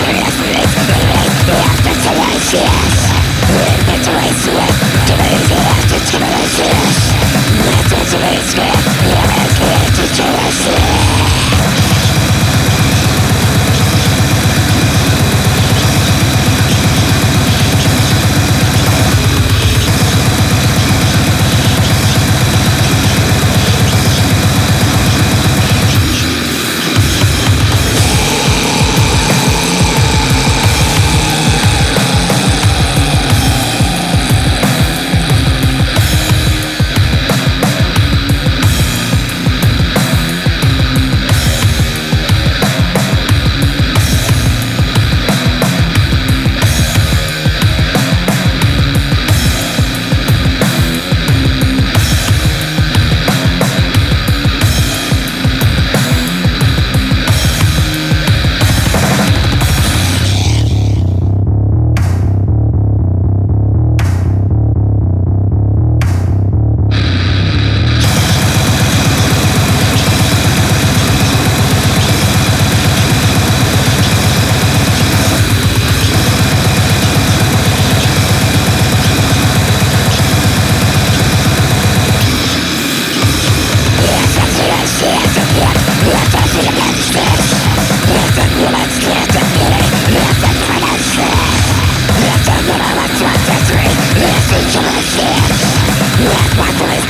Yes. My voice